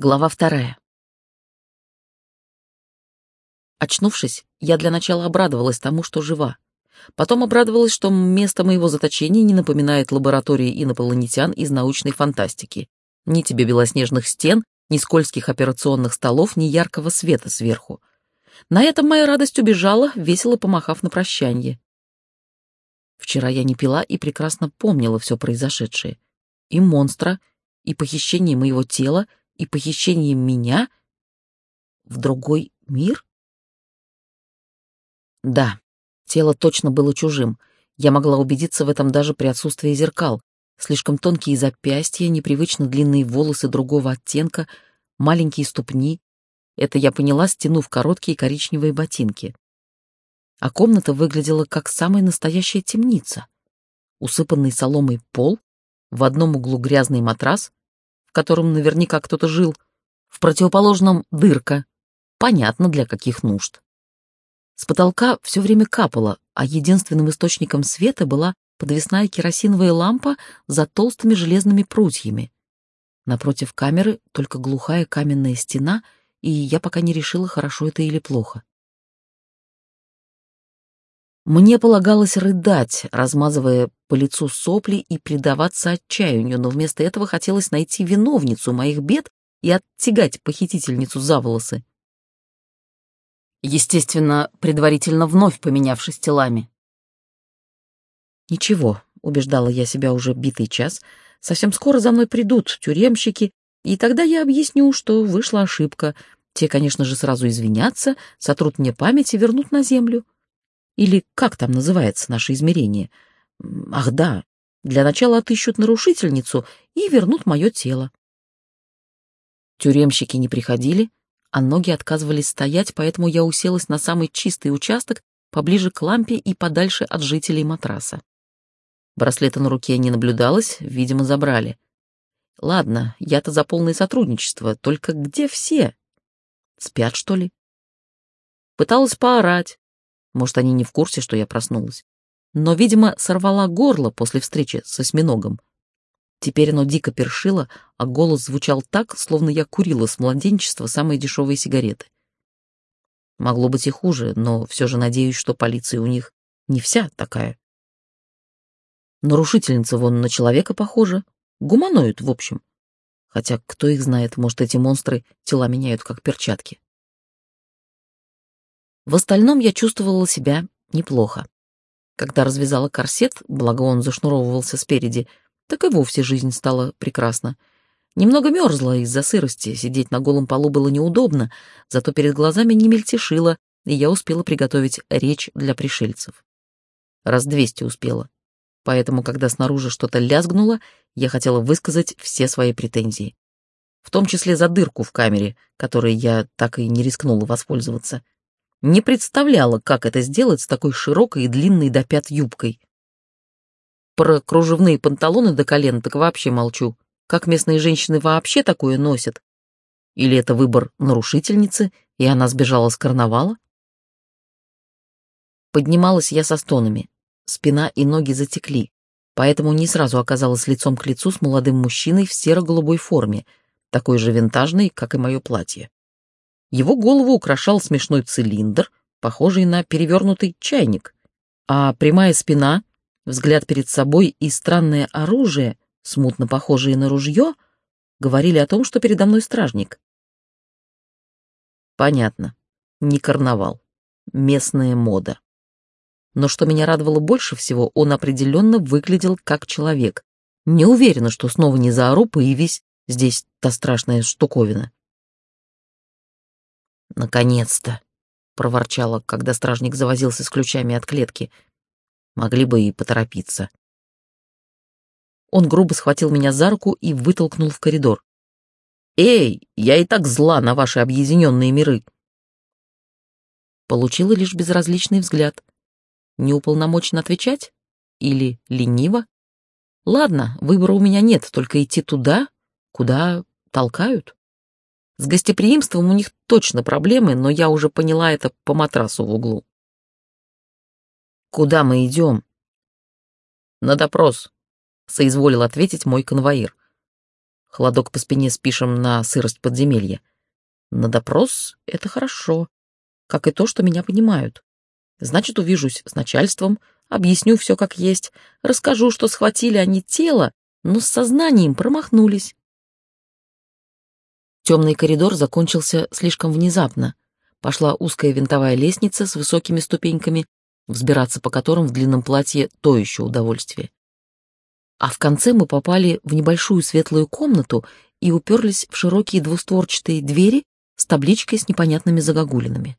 Глава вторая. Очнувшись, я для начала обрадовалась тому, что жива. Потом обрадовалась, что место моего заточения не напоминает лаборатории инопланетян из научной фантастики. Ни тебе белоснежных стен, ни скользких операционных столов, ни яркого света сверху. На этом моя радость убежала, весело помахав на прощанье. Вчера я не пила и прекрасно помнила все произошедшее. И монстра, и похищение моего тела, и похищением меня в другой мир? Да, тело точно было чужим. Я могла убедиться в этом даже при отсутствии зеркал. Слишком тонкие запястья, непривычно длинные волосы другого оттенка, маленькие ступни. Это я поняла, стянув короткие коричневые ботинки. А комната выглядела как самая настоящая темница. Усыпанный соломой пол, в одном углу грязный матрас, котором наверняка кто-то жил, в противоположном — дырка. Понятно, для каких нужд. С потолка все время капало, а единственным источником света была подвесная керосиновая лампа за толстыми железными прутьями. Напротив камеры только глухая каменная стена, и я пока не решила, хорошо это или плохо. Мне полагалось рыдать, размазывая по лицу сопли и предаваться отчаянию, но вместо этого хотелось найти виновницу моих бед и оттягать похитительницу за волосы. Естественно, предварительно вновь поменявшись телами. «Ничего», — убеждала я себя уже битый час, — «совсем скоро за мной придут тюремщики, и тогда я объясню, что вышла ошибка. Те, конечно же, сразу извинятся, сотрут мне память и вернут на землю». Или как там называется наше измерение? Ах да, для начала отыщут нарушительницу и вернут мое тело. Тюремщики не приходили, а ноги отказывались стоять, поэтому я уселась на самый чистый участок, поближе к лампе и подальше от жителей матраса. Браслета на руке не наблюдалось, видимо, забрали. Ладно, я-то за полное сотрудничество, только где все? Спят, что ли? Пыталась поорать, может, они не в курсе, что я проснулась. Но, видимо, сорвала горло после встречи с осьминогом. Теперь оно дико першило, а голос звучал так, словно я курила с младенчества самые дешевые сигареты. Могло быть и хуже, но все же надеюсь, что полиция у них не вся такая. Нарушительница вон на человека похожа. Гуманоид, в общем. Хотя, кто их знает, может, эти монстры тела меняют как перчатки. В остальном я чувствовала себя неплохо. Когда развязала корсет, благо он зашнуровывался спереди, так и вовсе жизнь стала прекрасна. Немного мерзла из-за сырости, сидеть на голом полу было неудобно, зато перед глазами не мельтешило, и я успела приготовить речь для пришельцев. Раз двести успела. Поэтому, когда снаружи что-то лязгнуло, я хотела высказать все свои претензии. В том числе за дырку в камере, которой я так и не рискнула воспользоваться. Не представляла, как это сделать с такой широкой и длинной до пят юбкой. Про кружевные панталоны до колен так вообще молчу. Как местные женщины вообще такое носят? Или это выбор нарушительницы, и она сбежала с карнавала? Поднималась я со стонами. Спина и ноги затекли, поэтому не сразу оказалась лицом к лицу с молодым мужчиной в серо-голубой форме, такой же винтажной, как и мое платье. Его голову украшал смешной цилиндр, похожий на перевернутый чайник, а прямая спина, взгляд перед собой и странное оружие, смутно похожее на ружье, говорили о том, что передо мной стражник. Понятно, не карнавал, местная мода. Но что меня радовало больше всего, он определенно выглядел как человек. Не уверена, что снова не заору, появись здесь та страшная штуковина. «Наконец-то!» — проворчала, когда стражник завозился с ключами от клетки. «Могли бы и поторопиться». Он грубо схватил меня за руку и вытолкнул в коридор. «Эй, я и так зла на ваши объединенные миры!» Получила лишь безразличный взгляд. Неуполномочен отвечать? Или лениво? Ладно, выбора у меня нет, только идти туда, куда толкают. С гостеприимством у них точно проблемы, но я уже поняла это по матрасу в углу. «Куда мы идем?» «На допрос», — соизволил ответить мой конвоир. Холодок по спине спишем на сырость подземелья. На допрос — это хорошо, как и то, что меня понимают. Значит, увижусь с начальством, объясню все как есть, расскажу, что схватили они тело, но с сознанием промахнулись. Темный коридор закончился слишком внезапно. Пошла узкая винтовая лестница с высокими ступеньками, взбираться по которым в длинном платье то еще удовольствие. А в конце мы попали в небольшую светлую комнату и уперлись в широкие двустворчатые двери с табличкой с непонятными загогулинами.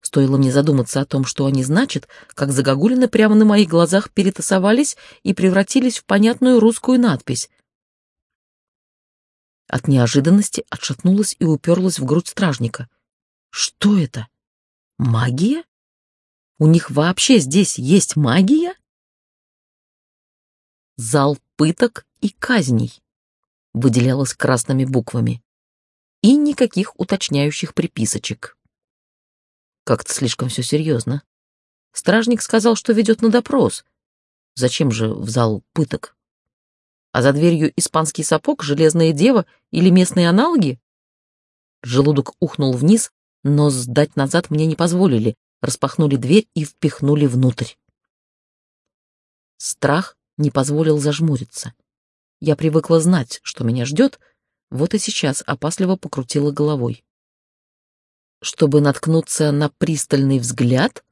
Стоило мне задуматься о том, что они значат, как загогулины прямо на моих глазах перетасовались и превратились в понятную русскую надпись. От неожиданности отшатнулась и уперлась в грудь стражника. Что это? Магия? У них вообще здесь есть магия? Зал пыток и казней выделялось красными буквами. И никаких уточняющих приписочек. Как-то слишком все серьезно. Стражник сказал, что ведет на допрос. Зачем же в зал пыток? А за дверью испанский сапог, железная дева или местные аналоги? Желудок ухнул вниз, но сдать назад мне не позволили, распахнули дверь и впихнули внутрь. Страх не позволил зажмуриться. Я привыкла знать, что меня ждет, вот и сейчас опасливо покрутила головой чтобы наткнуться на пристальный взгляд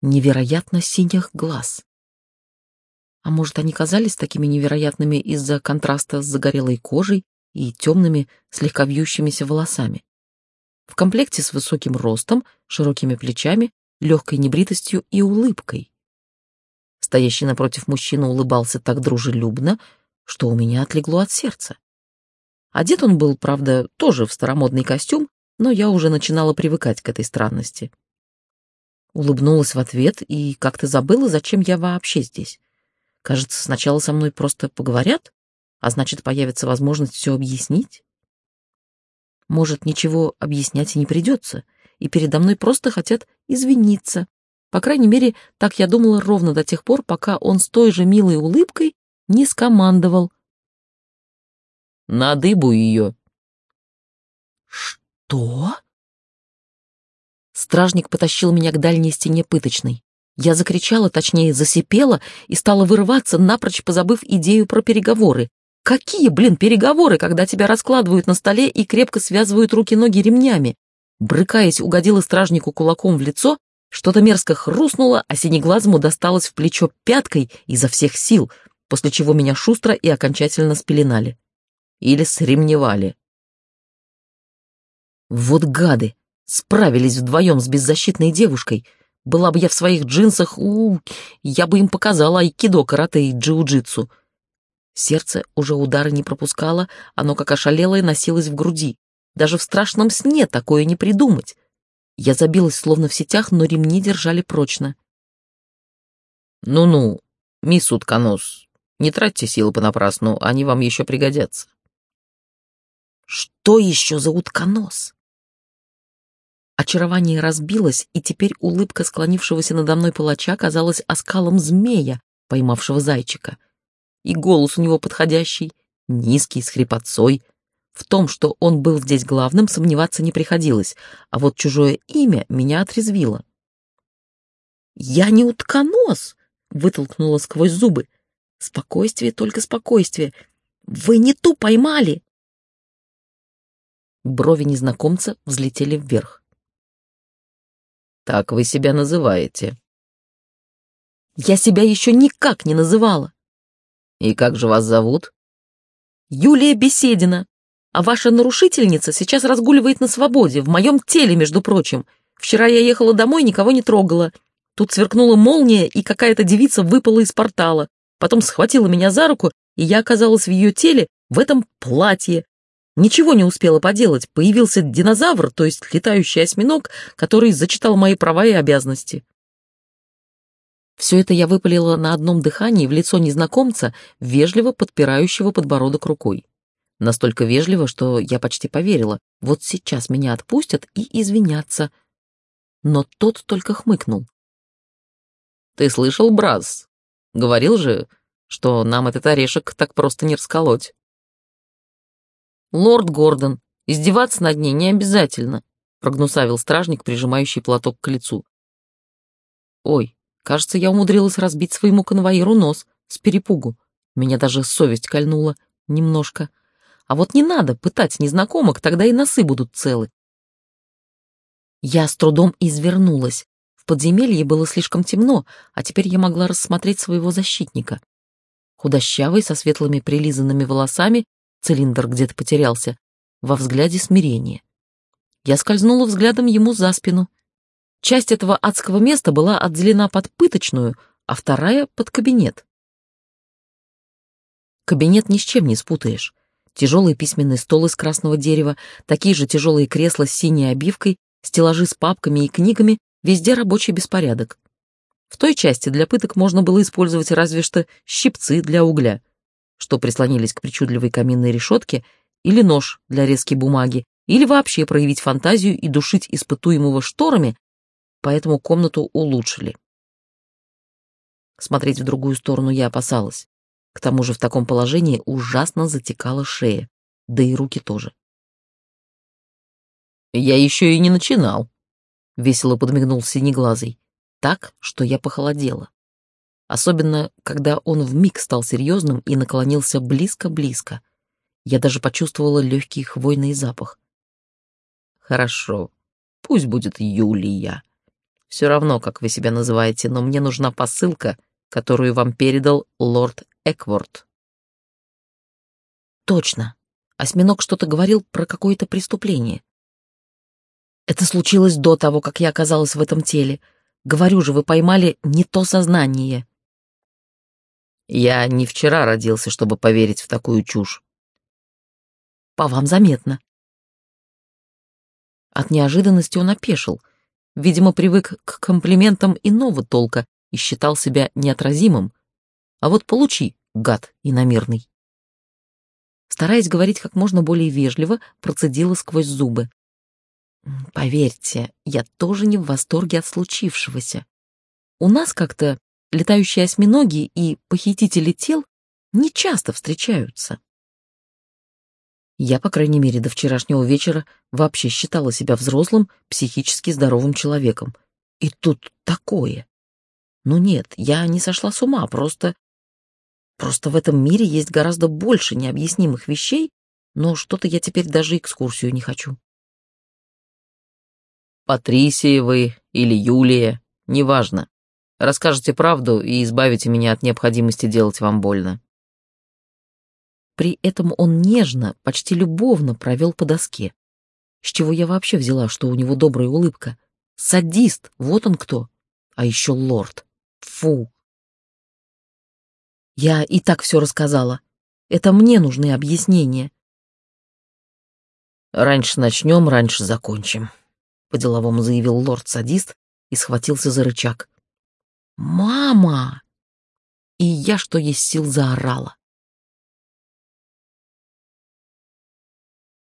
невероятно синих глаз. А может, они казались такими невероятными из-за контраста с загорелой кожей и темными, слегка вьющимися волосами. В комплекте с высоким ростом, широкими плечами, легкой небритостью и улыбкой. Стоящий напротив мужчина улыбался так дружелюбно, что у меня отлегло от сердца. Одет он был, правда, тоже в старомодный костюм, но я уже начинала привыкать к этой странности. Улыбнулась в ответ и как-то забыла, зачем я вообще здесь. Кажется, сначала со мной просто поговорят, а значит, появится возможность все объяснить. Может, ничего объяснять и не придется, и передо мной просто хотят извиниться. По крайней мере, так я думала ровно до тех пор, пока он с той же милой улыбкой не скомандовал. «На дыбу ее!» «Что?» Стражник потащил меня к дальней стене пыточной. Я закричала, точнее, засипела и стала вырываться, напрочь позабыв идею про переговоры. Какие, блин, переговоры, когда тебя раскладывают на столе и крепко связывают руки-ноги ремнями? Брыкаясь, угодила стражнику кулаком в лицо, что-то мерзко хрустнуло, а синеглазому досталось в плечо пяткой изо всех сил, после чего меня шустро и окончательно спеленали. Или сремневали. Вот гады! Справились вдвоем с беззащитной девушкой. Была бы я в своих джинсах, у, -у я бы им показала айкидо, карате и джиу-джитсу. Сердце уже удары не пропускало, оно как ошалелое носилось в груди. Даже в страшном сне такое не придумать. Я забилась словно в сетях, но ремни держали прочно. «Ну-ну, мисс Утконос, не тратьте силы понапрасну, они вам еще пригодятся». «Что еще за утконос?» Очарование разбилось, и теперь улыбка склонившегося надо мной палача казалась оскалом змея, поймавшего зайчика. И голос у него подходящий, низкий, с хрипотцой. В том, что он был здесь главным, сомневаться не приходилось, а вот чужое имя меня отрезвило. «Я не утконос!» — вытолкнула сквозь зубы. «Спокойствие, только спокойствие. Вы не ту поймали!» Брови незнакомца взлетели вверх. Так вы себя называете. Я себя еще никак не называла. И как же вас зовут? Юлия Беседина. А ваша нарушительница сейчас разгуливает на свободе, в моем теле, между прочим. Вчера я ехала домой, никого не трогала. Тут сверкнула молния, и какая-то девица выпала из портала. Потом схватила меня за руку, и я оказалась в ее теле в этом платье, Ничего не успела поделать. Появился динозавр, то есть летающий осьминог, который зачитал мои права и обязанности. Все это я выпалила на одном дыхании в лицо незнакомца, вежливо подпирающего подбородок рукой. Настолько вежливо, что я почти поверила. Вот сейчас меня отпустят и извинятся. Но тот только хмыкнул. «Ты слышал, Браз? Говорил же, что нам этот орешек так просто не расколоть». Лорд Гордон. Издеваться над ней не обязательно», — прогнусавил стражник, прижимающий платок к лицу. «Ой, кажется, я умудрилась разбить своему конвоиру нос с перепугу. Меня даже совесть кольнула немножко. А вот не надо пытать незнакомок, тогда и носы будут целы. Я с трудом извернулась. В подземелье было слишком темно, а теперь я могла рассмотреть своего защитника. Худощавый, со светлыми прилизанными волосами, цилиндр где-то потерялся, во взгляде смирение. Я скользнула взглядом ему за спину. Часть этого адского места была отделена под пыточную, а вторая — под кабинет. Кабинет ни с чем не спутаешь. Тяжелый письменный стол из красного дерева, такие же тяжелые кресла с синей обивкой, стеллажи с папками и книгами, везде рабочий беспорядок. В той части для пыток можно было использовать разве что щипцы для угля, что прислонились к причудливой каминной решетке, или нож для резки бумаги, или вообще проявить фантазию и душить испытуемого шторами, поэтому комнату улучшили. Смотреть в другую сторону я опасалась. К тому же в таком положении ужасно затекала шея, да и руки тоже. «Я еще и не начинал», — весело подмигнул синеглазый, так, что я похолодела. Особенно, когда он вмиг стал серьезным и наклонился близко-близко. Я даже почувствовала легкий хвойный запах. «Хорошо, пусть будет Юлия. Все равно, как вы себя называете, но мне нужна посылка, которую вам передал лорд Экворд». «Точно. Осьминог что-то говорил про какое-то преступление. Это случилось до того, как я оказалась в этом теле. Говорю же, вы поймали не то сознание. Я не вчера родился, чтобы поверить в такую чушь. По вам заметно. От неожиданности он опешил. Видимо, привык к комплиментам иного толка и считал себя неотразимым. А вот получи, гад иномерный. Стараясь говорить как можно более вежливо, процедила сквозь зубы. Поверьте, я тоже не в восторге от случившегося. У нас как-то летающие осьминоги и похитители тел не часто встречаются. Я, по крайней мере, до вчерашнего вечера вообще считала себя взрослым, психически здоровым человеком. И тут такое. Ну нет, я не сошла с ума, просто... Просто в этом мире есть гораздо больше необъяснимых вещей, но что-то я теперь даже экскурсию не хочу. Патрисия вы или Юлия, неважно. Расскажете правду и избавите меня от необходимости делать вам больно. При этом он нежно, почти любовно провел по доске. С чего я вообще взяла, что у него добрая улыбка? Садист, вот он кто. А еще лорд. Фу. Я и так все рассказала. Это мне нужны объяснения. Раньше начнем, раньше закончим по-деловому заявил лорд-садист и схватился за рычаг. «Мама!» И я, что есть сил, заорала.